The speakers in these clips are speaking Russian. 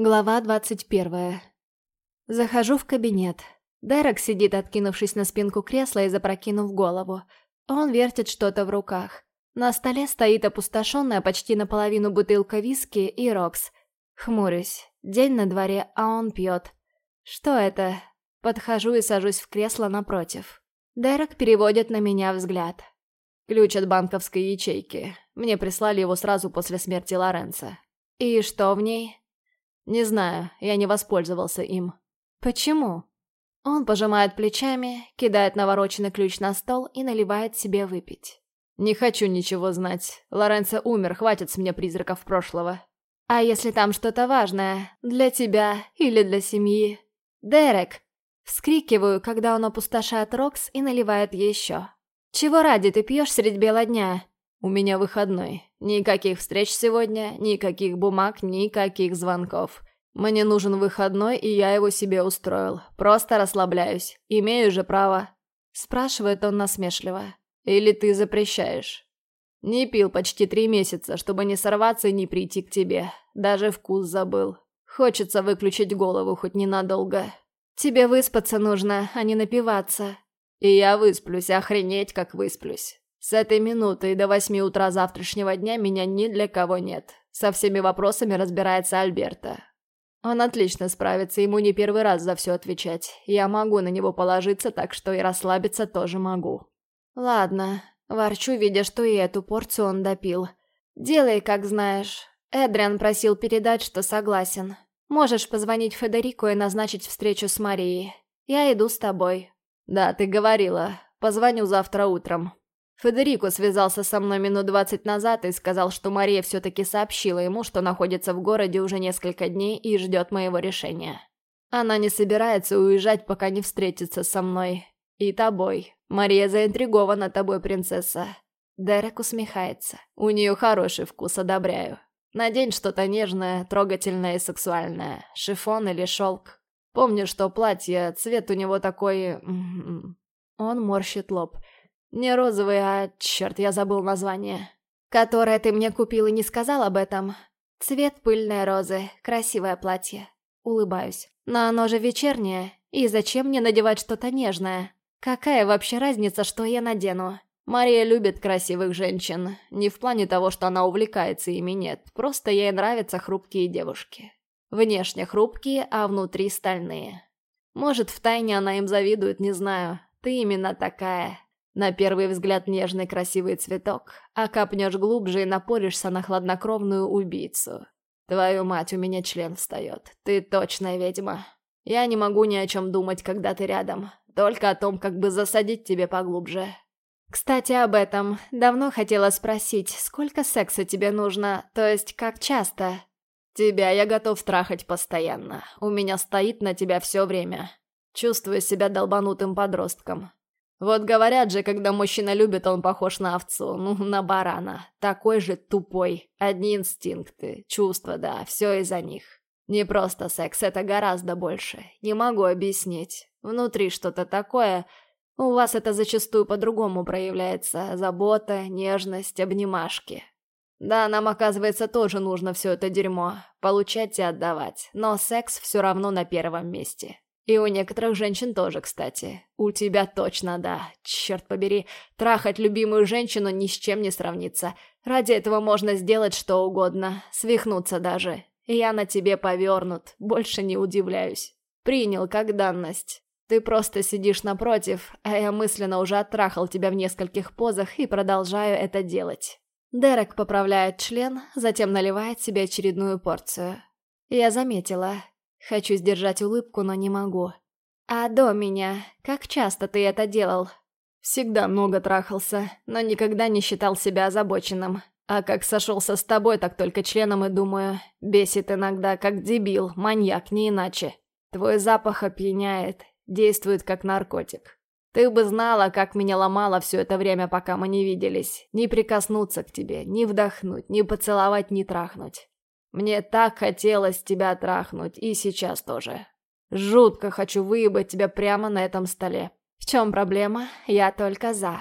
Глава двадцать первая. Захожу в кабинет. Дерек сидит, откинувшись на спинку кресла и запрокинув голову. Он вертит что-то в руках. На столе стоит опустошенная почти наполовину бутылка виски и рокс. Хмурюсь. День на дворе, а он пьет. Что это? Подхожу и сажусь в кресло напротив. Дерек переводит на меня взгляд. Ключ от банковской ячейки. Мне прислали его сразу после смерти Лоренца. И что в ней? «Не знаю, я не воспользовался им». «Почему?» Он пожимает плечами, кидает навороченный ключ на стол и наливает себе выпить. «Не хочу ничего знать. Лоренцо умер, хватит с меня призраков прошлого». «А если там что-то важное? Для тебя или для семьи?» «Дерек!» Вскрикиваю, когда он опустошает Рокс и наливает еще. «Чего ради ты пьешь средь бела дня?» «У меня выходной. Никаких встреч сегодня, никаких бумаг, никаких звонков. Мне нужен выходной, и я его себе устроил. Просто расслабляюсь. Имею же право». Спрашивает он насмешливо. «Или ты запрещаешь?» «Не пил почти три месяца, чтобы не сорваться и не прийти к тебе. Даже вкус забыл. Хочется выключить голову хоть ненадолго. Тебе выспаться нужно, а не напиваться». «И я высплюсь, охренеть как высплюсь». С этой минуты и до восьми утра завтрашнего дня меня ни для кого нет. Со всеми вопросами разбирается Альберта. Он отлично справится, ему не первый раз за все отвечать. Я могу на него положиться, так что и расслабиться тоже могу. Ладно, ворчу, видя, что и эту порцию он допил. Делай, как знаешь. Эдриан просил передать, что согласен. Можешь позвонить Федерику и назначить встречу с Марией. Я иду с тобой. Да, ты говорила. Позвоню завтра утром. Федерико связался со мной минут двадцать назад и сказал, что Мария все-таки сообщила ему, что находится в городе уже несколько дней и ждет моего решения. Она не собирается уезжать, пока не встретится со мной. И тобой. Мария заинтригована тобой, принцесса. Дерек усмехается. У нее хороший вкус, одобряю. Надень что-то нежное, трогательное и сексуальное. Шифон или шелк. Помню, что платье, цвет у него такой... М-м-м. Он морщит лоб. Не розовый, а... Черт, я забыл название. Которое ты мне купил и не сказал об этом. Цвет пыльной розы. Красивое платье. Улыбаюсь. Но оно же вечернее. И зачем мне надевать что-то нежное? Какая вообще разница, что я надену? Мария любит красивых женщин. Не в плане того, что она увлекается ими, нет. Просто ей нравятся хрупкие девушки. Внешне хрупкие, а внутри стальные. Может, втайне она им завидует, не знаю. Ты именно такая. На первый взгляд нежный красивый цветок, а капнешь глубже и напоришься на хладнокровную убийцу. Твою мать, у меня член встает. Ты точная ведьма. Я не могу ни о чем думать, когда ты рядом. Только о том, как бы засадить тебе поглубже. Кстати, об этом. Давно хотела спросить, сколько секса тебе нужно, то есть как часто? Тебя я готов трахать постоянно. У меня стоит на тебя все время. Чувствую себя долбанутым подростком. Вот говорят же, когда мужчина любит, он похож на овцу, ну, на барана. Такой же тупой. Одни инстинкты, чувства, да, все из-за них. Не просто секс, это гораздо больше. Не могу объяснить. Внутри что-то такое. У вас это зачастую по-другому проявляется. Забота, нежность, обнимашки. Да, нам, оказывается, тоже нужно все это дерьмо. Получать и отдавать. Но секс все равно на первом месте. И у некоторых женщин тоже, кстати. У тебя точно, да. Черт побери, трахать любимую женщину ни с чем не сравнится. Ради этого можно сделать что угодно. Свихнуться даже. Я на тебе повернут. Больше не удивляюсь. Принял как данность. Ты просто сидишь напротив, а я мысленно уже оттрахал тебя в нескольких позах и продолжаю это делать. Дерек поправляет член, затем наливает себе очередную порцию. Я заметила, Хочу сдержать улыбку, но не могу. «А до меня, как часто ты это делал?» «Всегда много трахался, но никогда не считал себя озабоченным. А как сошелся с тобой, так только членом и думаю. Бесит иногда, как дебил, маньяк, не иначе. Твой запах опьяняет, действует как наркотик. Ты бы знала, как меня ломало все это время, пока мы не виделись. Не прикоснуться к тебе, не вдохнуть, не поцеловать, не трахнуть. Мне так хотелось тебя трахнуть, и сейчас тоже. Жутко хочу выебать тебя прямо на этом столе. В чем проблема? Я только за.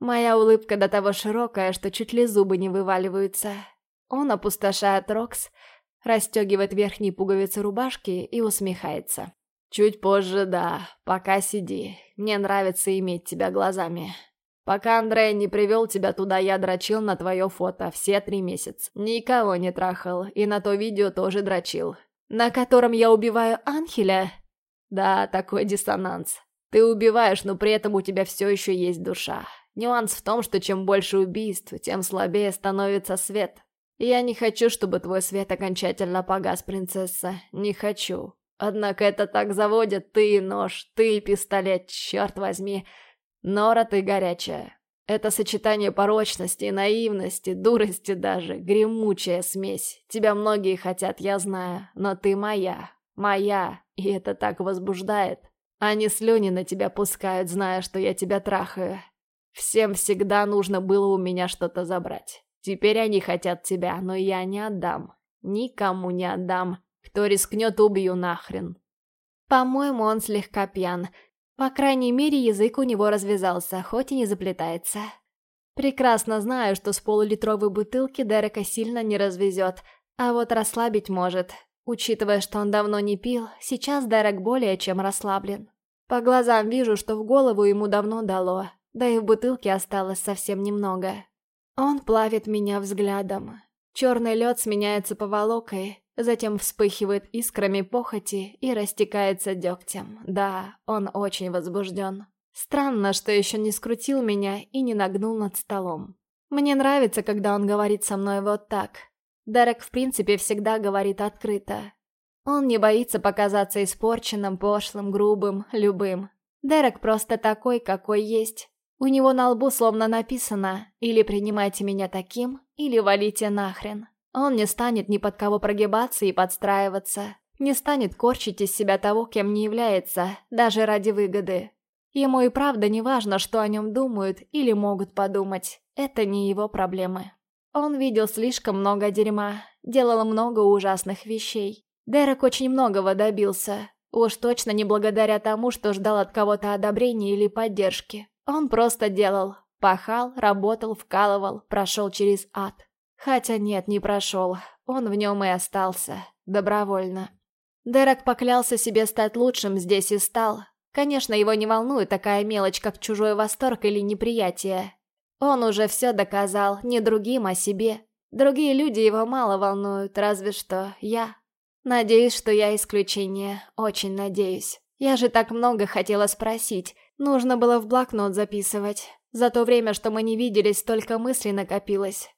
Моя улыбка до того широкая, что чуть ли зубы не вываливаются. Он опустошает Рокс, расстегивает верхние пуговицы рубашки и усмехается. «Чуть позже, да. Пока сиди. Мне нравится иметь тебя глазами. Пока Андрей не привел тебя туда, я дрочил на твое фото все три месяца. Никого не трахал, и на то видео тоже дрочил. На котором я убиваю Анхеля?» «Да, такой диссонанс. Ты убиваешь, но при этом у тебя все еще есть душа. Нюанс в том, что чем больше убийств, тем слабее становится свет. Я не хочу, чтобы твой свет окончательно погас, принцесса. Не хочу. Однако это так заводит ты нож, ты пистолет, черт возьми. Нора, ты горячая. Это сочетание порочности, наивности, дурости даже, гремучая смесь. Тебя многие хотят, я знаю, но ты моя, моя, и это так возбуждает. Они слюни на тебя пускают, зная, что я тебя трахаю. Всем всегда нужно было у меня что-то забрать. Теперь они хотят тебя, но я не отдам. Никому не отдам. Кто рискнет, убью нахрен. По-моему, он слегка пьян. По крайней мере, язык у него развязался, хоть и не заплетается. Прекрасно знаю, что с полулитровой бутылки Дерека сильно не развезет, а вот расслабить может. Учитывая, что он давно не пил, сейчас Дерек более чем расслаблен. По глазам вижу, что в голову ему давно дало, да и в бутылке осталось совсем немного. Он плавит меня взглядом. Черный лед сменяется поволокой, затем вспыхивает искрами похоти и растекается дегтем. Да, он очень возбужден. Странно, что еще не скрутил меня и не нагнул над столом. Мне нравится, когда он говорит со мной вот так. Дерек, в принципе, всегда говорит открыто. Он не боится показаться испорченным, пошлым, грубым, любым. Дерек просто такой, какой есть. У него на лбу словно написано «Или принимайте меня таким, или валите нахрен». Он не станет ни под кого прогибаться и подстраиваться, не станет корчить из себя того, кем не является, даже ради выгоды. Ему и правда не важно, что о нем думают или могут подумать. Это не его проблемы. Он видел слишком много дерьма, делал много ужасных вещей. Дерек очень многого добился. Уж точно не благодаря тому, что ждал от кого-то одобрения или поддержки. Он просто делал. Пахал, работал, вкалывал, прошел через ад. Хотя нет, не прошел. Он в нем и остался. Добровольно. Дерек поклялся себе стать лучшим здесь и стал. Конечно, его не волнует такая мелочь, как чужой восторг или неприятие. Он уже все доказал, не другим, а себе. Другие люди его мало волнуют, разве что я. Надеюсь, что я исключение. Очень надеюсь. Я же так много хотела спросить. Нужно было в блокнот записывать. За то время, что мы не виделись, столько мыслей накопилось.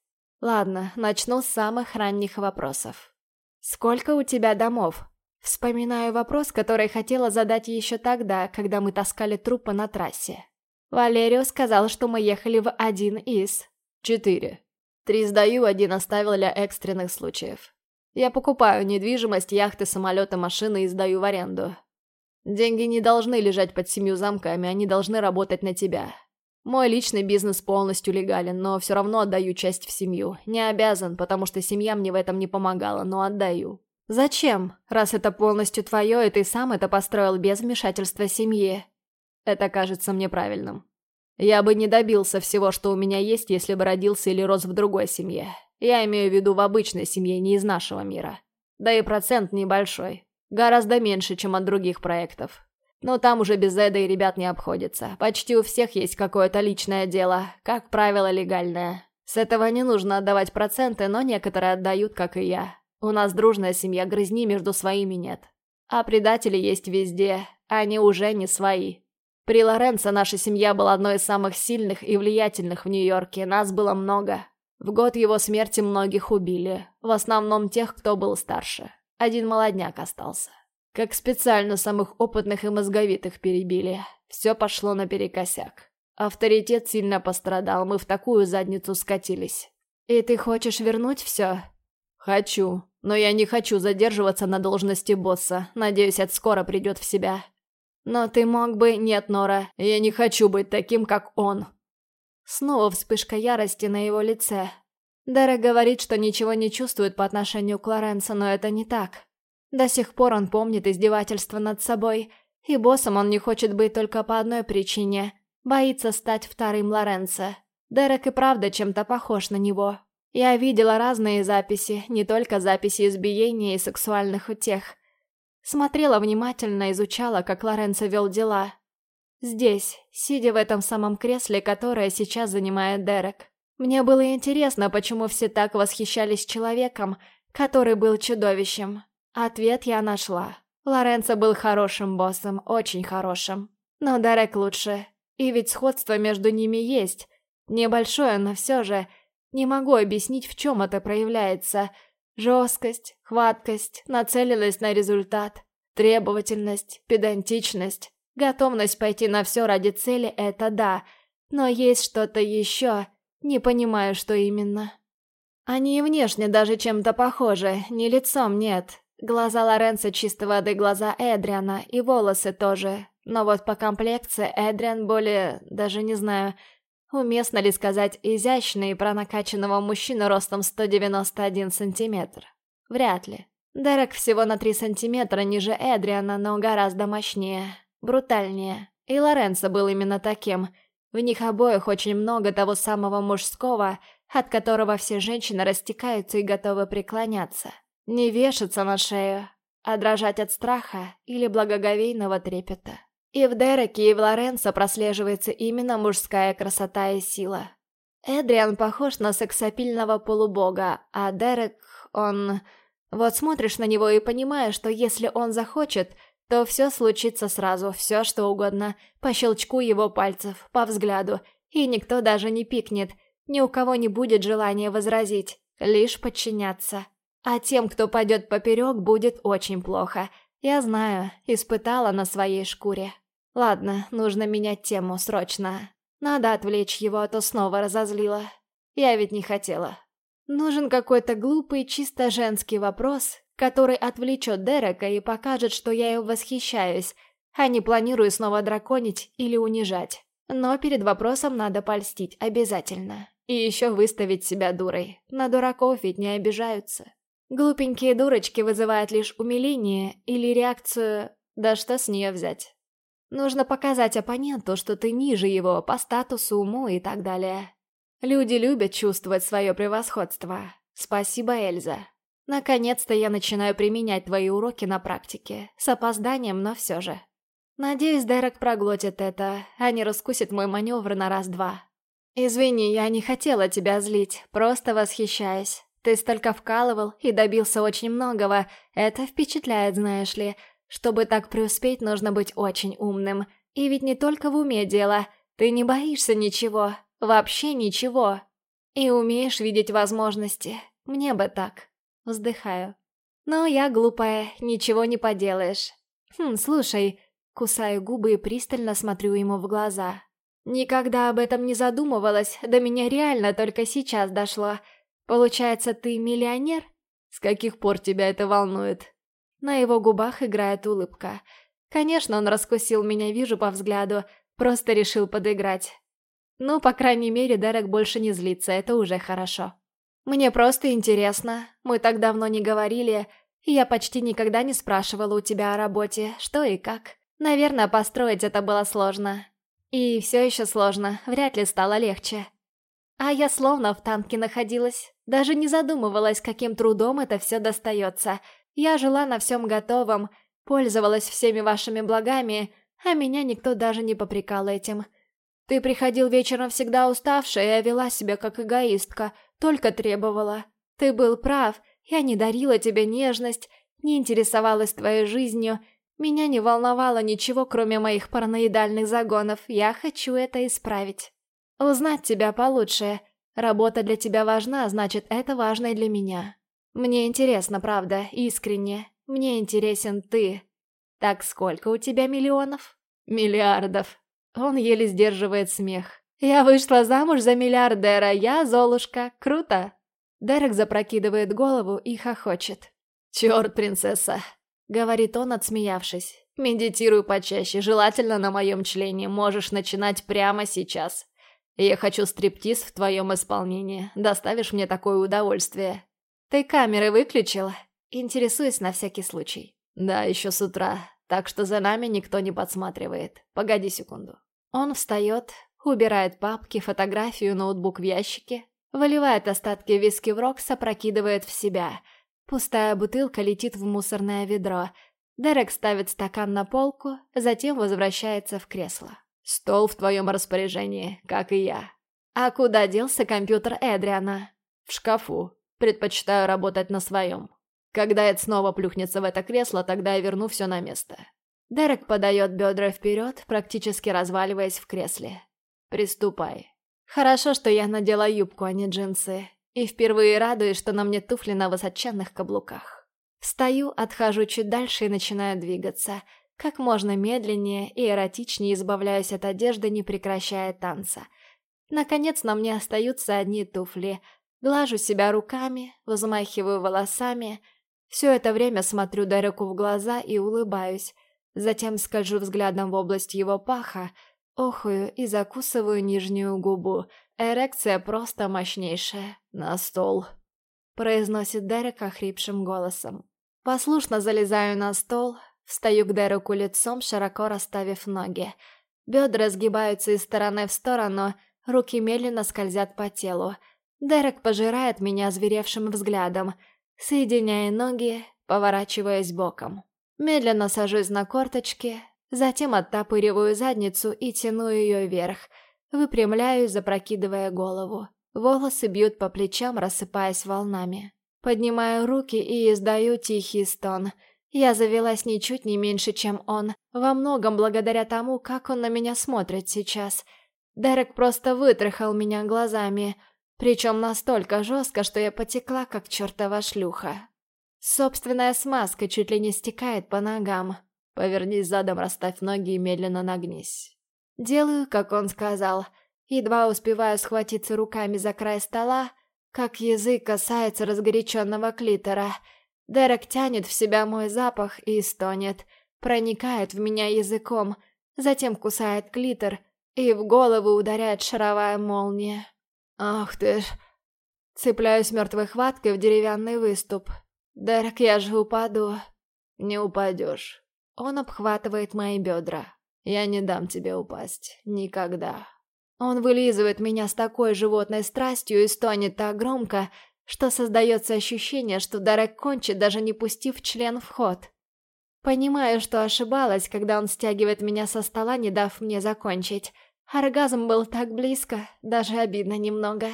Ладно, начну с самых ранних вопросов. Сколько у тебя домов? Вспоминаю вопрос, который хотела задать еще тогда, когда мы таскали трупы на трассе. Валерио сказал, что мы ехали в один из... Четыре. Три сдаю, один оставил для экстренных случаев. Я покупаю недвижимость, яхты, самолеты, машины и сдаю в аренду. Деньги не должны лежать под семью замками, они должны работать на тебя. Мой личный бизнес полностью легален, но все равно отдаю часть в семью. Не обязан, потому что семья мне в этом не помогала, но отдаю. Зачем? Раз это полностью твое, и ты сам это построил без вмешательства семьи. Это кажется мне правильным. Я бы не добился всего, что у меня есть, если бы родился или рос в другой семье. Я имею в виду в обычной семье, не из нашего мира. Да и процент небольшой. Гораздо меньше, чем от других проектов. Но там уже без Эда и ребят не обходится. Почти у всех есть какое-то личное дело, как правило, легальное. С этого не нужно отдавать проценты, но некоторые отдают, как и я. У нас дружная семья, грызни между своими нет. А предатели есть везде, они уже не свои. При Лоренцо наша семья была одной из самых сильных и влиятельных в Нью-Йорке, нас было много. В год его смерти многих убили, в основном тех, кто был старше. Один молодняк остался. Как специально самых опытных и мозговитых перебили. Все пошло наперекосяк. Авторитет сильно пострадал, мы в такую задницу скатились. И ты хочешь вернуть все? Хочу, но я не хочу задерживаться на должности босса. Надеюсь, это скоро придет в себя. Но ты мог бы... Нет, Нора, я не хочу быть таким, как он. Снова вспышка ярости на его лице. Дерек говорит, что ничего не чувствует по отношению к Лоренцо, но это не так. До сих пор он помнит издевательство над собой, и боссом он не хочет быть только по одной причине – боится стать вторым Лоренцо. Дерек и правда чем-то похож на него. Я видела разные записи, не только записи избиения и сексуальных утех. Смотрела внимательно, изучала, как Лоренцо вел дела. Здесь, сидя в этом самом кресле, которое сейчас занимает Дерек. Мне было интересно, почему все так восхищались человеком, который был чудовищем. Ответ я нашла. Лоренцо был хорошим боссом, очень хорошим. Но Дерек лучше. И ведь сходство между ними есть. Небольшое, но все же. Не могу объяснить, в чем это проявляется. Жесткость, хваткость, нацеленность на результат, требовательность, педантичность, готовность пойти на все ради цели – это да. Но есть что-то еще, не понимаю, что именно. Они и внешне даже чем-то похожи, не лицом нет. Глаза Лоренцо чистой воды глаза Эдриана, и волосы тоже. Но вот по комплекции Эдриан более, даже не знаю, уместно ли сказать изящный про накачанного мужчину ростом 191 сантиметр. Вряд ли. Дерек всего на 3 сантиметра ниже Эдриана, но гораздо мощнее, брутальнее. И Лоренцо был именно таким. В них обоих очень много того самого мужского, от которого все женщины растекаются и готовы преклоняться. Не вешаться на шею, а дрожать от страха или благоговейного трепета. И в Дереке, и в Лоренцо прослеживается именно мужская красота и сила. Эдриан похож на сексапильного полубога, а Дерек, он... Вот смотришь на него и понимаешь, что если он захочет, то все случится сразу, все что угодно, по щелчку его пальцев, по взгляду, и никто даже не пикнет, ни у кого не будет желания возразить, лишь подчиняться. А тем, кто пойдет поперек, будет очень плохо. Я знаю, испытала на своей шкуре. Ладно, нужно менять тему срочно. Надо отвлечь его, а то снова разозлила. Я ведь не хотела. Нужен какой-то глупый, чисто женский вопрос, который отвлечет Дерека и покажет, что я им восхищаюсь, а не планирую снова драконить или унижать. Но перед вопросом надо польстить, обязательно. И еще выставить себя дурой. На дураков ведь не обижаются. Глупенькие дурочки вызывают лишь умиление или реакцию «да что с нее взять?». Нужно показать оппоненту, что ты ниже его по статусу, уму и так далее. Люди любят чувствовать свое превосходство. Спасибо, Эльза. Наконец-то я начинаю применять твои уроки на практике. С опозданием, но все же. Надеюсь, Дерек проглотит это, а не раскусит мой маневр на раз-два. Извини, я не хотела тебя злить, просто восхищаюсь. Ты столько вкалывал и добился очень многого. Это впечатляет, знаешь ли. Чтобы так преуспеть, нужно быть очень умным. И ведь не только в уме дело. Ты не боишься ничего. Вообще ничего. И умеешь видеть возможности. Мне бы так. Вздыхаю. Но я глупая, ничего не поделаешь. Хм, слушай. Кусаю губы и пристально смотрю ему в глаза. Никогда об этом не задумывалась, до меня реально только сейчас дошло. Получается, ты миллионер? С каких пор тебя это волнует? На его губах играет улыбка. Конечно, он раскусил меня, вижу по взгляду, просто решил подыграть. Ну, по крайней мере, Дерек больше не злится, это уже хорошо. Мне просто интересно, мы так давно не говорили, и я почти никогда не спрашивала у тебя о работе, что и как. Наверное, построить это было сложно. И все еще сложно, вряд ли стало легче. А я словно в танке находилась, даже не задумывалась, каким трудом это все достается. Я жила на всем готовом, пользовалась всеми вашими благами, а меня никто даже не попрекал этим. Ты приходил вечером всегда уставшая, и вела себя как эгоистка, только требовала. Ты был прав, я не дарила тебе нежность, не интересовалась твоей жизнью, меня не волновало ничего, кроме моих параноидальных загонов, я хочу это исправить. Узнать тебя получше. Работа для тебя важна, значит, это важно и для меня. Мне интересно, правда, искренне. Мне интересен ты. Так сколько у тебя миллионов? Миллиардов. Он еле сдерживает смех. Я вышла замуж за миллиардера, я Золушка. Круто. Дерек запрокидывает голову и хохочет. Черт, принцесса. Говорит он, отсмеявшись. Медитируй почаще, желательно на моем члене. Можешь начинать прямо сейчас. Я хочу стриптиз в твоем исполнении. Доставишь мне такое удовольствие. Ты камеры выключил? Интересуюсь на всякий случай. Да, еще с утра. Так что за нами никто не подсматривает. Погоди секунду. Он встает, убирает папки, фотографию, ноутбук в ящике, Выливает остатки виски в Рокс, опрокидывает в себя. Пустая бутылка летит в мусорное ведро. Дерек ставит стакан на полку, затем возвращается в кресло. «Стол в твоем распоряжении, как и я». «А куда делся компьютер Эдриана?» «В шкафу. Предпочитаю работать на своем. Когда Эд снова плюхнется в это кресло, тогда я верну все на место». Дерек подает бедра вперед, практически разваливаясь в кресле. «Приступай». Хорошо, что я надела юбку, а не джинсы. И впервые радуюсь, что на мне туфли на высоченных каблуках. Встаю, отхожу чуть дальше и начинаю двигаться. Как можно медленнее и эротичнее избавляюсь от одежды, не прекращая танца. Наконец на мне остаются одни туфли. Глажу себя руками, взмахиваю волосами. Все это время смотрю Дереку в глаза и улыбаюсь. Затем скольжу взглядом в область его паха, охую и закусываю нижнюю губу. Эрекция просто мощнейшая. «На стол», — произносит Дерек охрипшим голосом. Послушно залезаю на стол, встаю к Дереку лицом, широко расставив ноги. Бедра сгибаются из стороны в сторону, руки медленно скользят по телу. Дерек пожирает меня зверевшим взглядом, соединяя ноги, поворачиваясь боком. Медленно сажусь на корточки, затем оттапыриваю задницу и тяну ее вверх, выпрямляюсь, запрокидывая голову. Волосы бьют по плечам, рассыпаясь волнами. Поднимаю руки и издаю тихий стон. Я завелась ничуть не меньше, чем он, во многом благодаря тому, как он на меня смотрит сейчас. Дерек просто вытрахал меня глазами, причем настолько жестко, что я потекла, как чертова шлюха. Собственная смазка чуть ли не стекает по ногам. Повернись задом, расставь ноги и медленно нагнись. Делаю, как он сказал. Едва успеваю схватиться руками за край стола, как язык касается разгоряченного клитора. Дерек тянет в себя мой запах и стонет, проникает в меня языком, затем кусает клитор, и в голову ударяет шаровая молния. Ах ты ж... Цепляюсь мертвой хваткой в деревянный выступ. «Дерек, я же упаду». «Не упадешь». Он обхватывает мои бедра. «Я не дам тебе упасть. Никогда». Он вылизывает меня с такой животной страстью и стонет так громко, что создается ощущение, что Дерек кончит, даже не пустив член в ход. Понимаю, что ошибалась, когда он стягивает меня со стола, не дав мне закончить. Оргазм был так близко, даже обидно немного.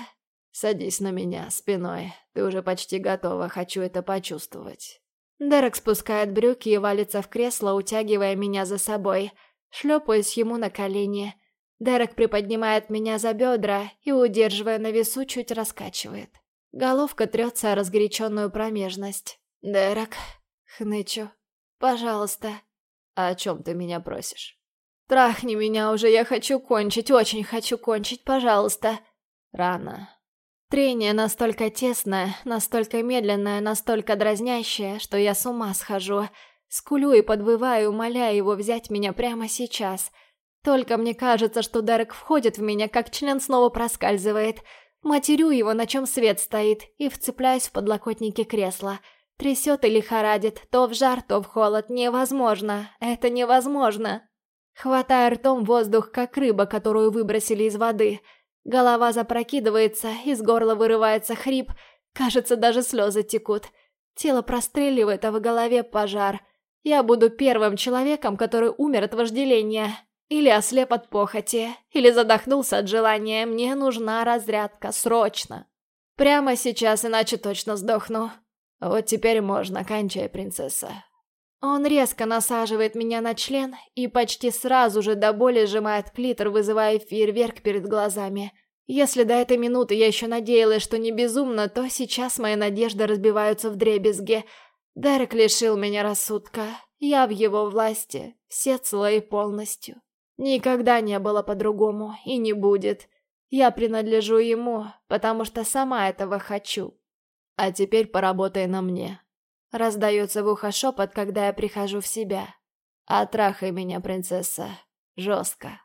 «Садись на меня, спиной. Ты уже почти готова, хочу это почувствовать». Дерек спускает брюки и валится в кресло, утягивая меня за собой. Шлепаюсь ему на колени. Дерек приподнимает меня за бедра и, удерживая на весу, чуть раскачивает. Головка трется о разгоряченную промежность. «Дерек», — хнычу, — «пожалуйста». «А о чем ты меня просишь?» «Трахни меня уже, я хочу кончить, очень хочу кончить, пожалуйста». «Рано». Трение настолько тесное, настолько медленное, настолько дразнящее, что я с ума схожу. Скулю и подвываю, умоляя его взять меня прямо сейчас. Только мне кажется, что Дерек входит в меня, как член снова проскальзывает. Матерю его, на чем свет стоит, и вцепляюсь в подлокотники кресла. Трясет и лихорадит, то в жар, то в холод. Невозможно. Это невозможно. Хватая ртом воздух, как рыба, которую выбросили из воды – Голова запрокидывается, из горла вырывается хрип, кажется, даже слезы текут. Тело простреливает, а в голове пожар. Я буду первым человеком, который умер от вожделения. Или ослеп от похоти, или задохнулся от желания. Мне нужна разрядка, срочно. Прямо сейчас, иначе точно сдохну. Вот теперь можно, кончай, принцесса. Он резко насаживает меня на член и почти сразу же до боли сжимает клитор, вызывая фейерверк перед глазами. Если до этой минуты я еще надеялась, что не безумно, то сейчас мои надежды разбиваются в дребезге. Дерек лишил меня рассудка. Я в его власти, всецело и полностью. Никогда не было по-другому и не будет. Я принадлежу ему, потому что сама этого хочу. А теперь поработай на мне. Раздается в ухо шепот, когда я прихожу в себя. «Отрахай меня, принцесса. Жестко».